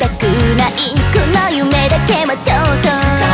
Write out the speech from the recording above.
たくない。この夢だけはちょっと。